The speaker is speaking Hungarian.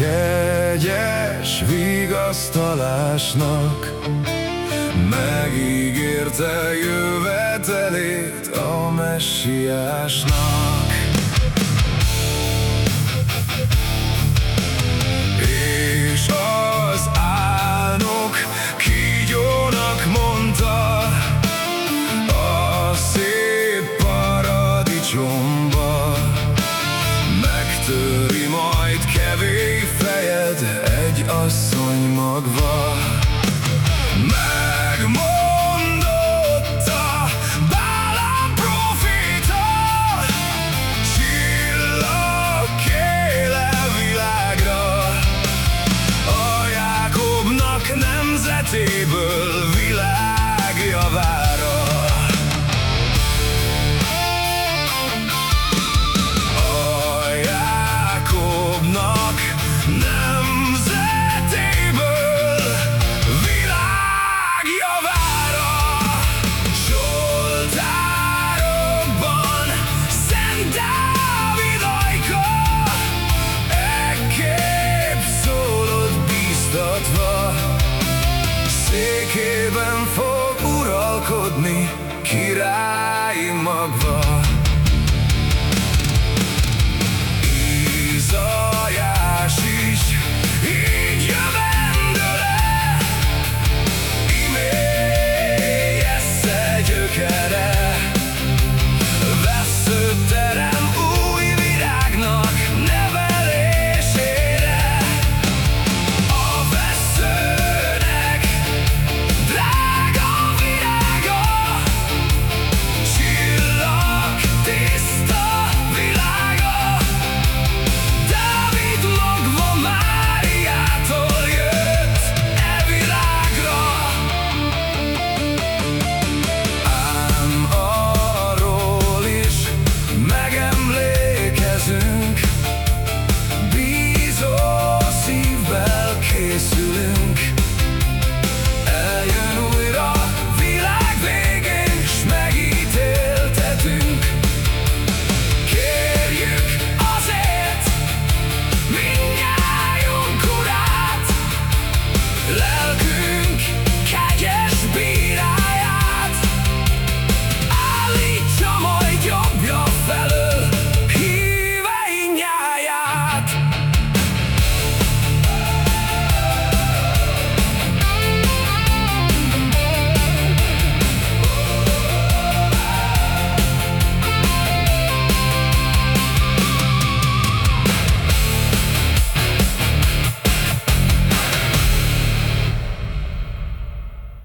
kegyes vigasztalásnak Megígérte jövetelét a messiásnak magva Megmondotta Bálám proféta Csillagkéle világra. A Jákobnak nemzetéből világ Uralkodni királyi magva Life